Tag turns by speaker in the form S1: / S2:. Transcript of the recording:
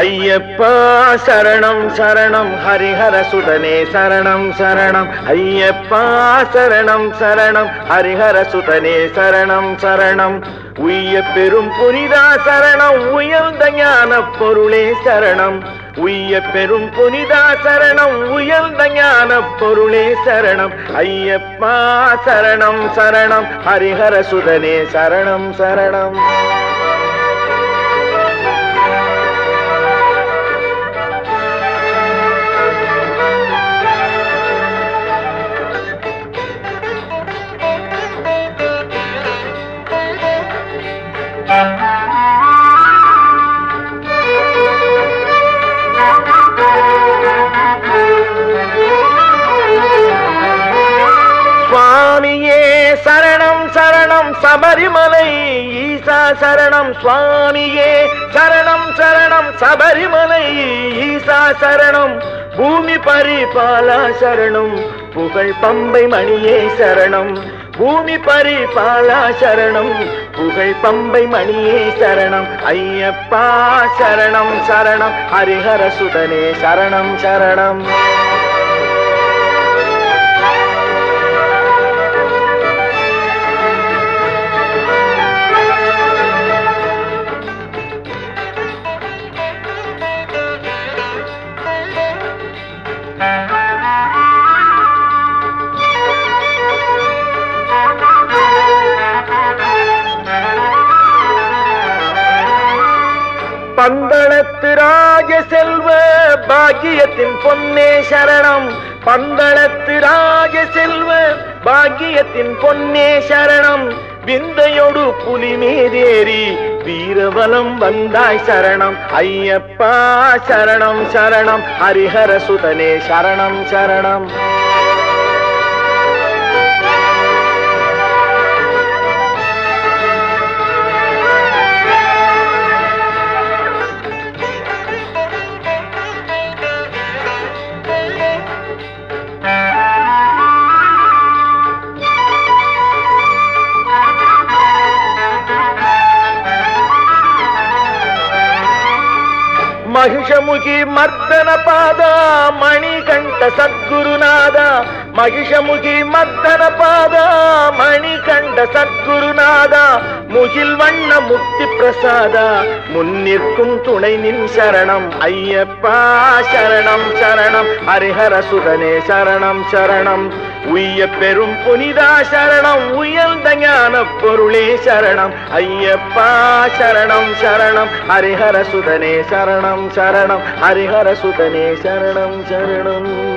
S1: ஐயப்பா சரணம் சரணம் ஹரிஹர சுதனே சரணம் சரணம். ஐயப்பா சரணம் சரணம் ஹரிஹர சுதனே சரணம் சரணம். உய்ய பெரும் புனிதா சரணம் உயர்ந்த ஞான பொருளே சரணம். உய்ய பெரும் புனிதா சரணம் உயர்ந்த ஞான பொருளே சரணம். ஐயப்பா சரணம் சரணம் ஹரிஹர சுதனே சரணம் சரணம். சபரிமலை ஈசா சரணம் சுவாமியே. சரணம் சரணம் சபரிமலை ஈசா சரணம். பூமி பரிபாலா சரணம். புகழ் பம்பை மணியே சரணம். பூமி பரிபாலா சரணம். புகழ் பம்பை மணியே சரணம். ஐயப்பா சரணம் சரணம். ஹரிஹர சுதனே சரணம் சரணம். பந்தளத்து ராஜ செல்வ பாக்கியத்தின் பொன்னே சரணம். பந்தளத்து ராஜ செல்வ பாக்கியத்தின் பொன்னே சரணம். விந்தையோடு புலி மீதேறி வீரவலம் வந்தாய் சரணம். ஐயப்பா சரணம் சரணம். ஹரிஹர சுதனே சரணம் சரணம். మహిషముఖి మర్దన పాద మణికంఠ సద్గురునాథ மகிஷமுகி மத்தன பாதா மணிகண்ட சத்குருநாதா முகில் வண்ண முக்தி பிரசாதா. முன்னிற்கும் துணை நின் சரணம் ஐயப்பா சரணம் சரணம். ஹரிஹர சுதனே சரணம் சரணம். உய்ய பெரும் புனிதா சரணம் உயர்ந்த ஞான பொருளே சரணம். ஐயப்பா சரணம் சரணம். ஹரிஹர சுதனே சரணம் சரணம். ஹரிஹர சுதனே சரணம் சரணம்.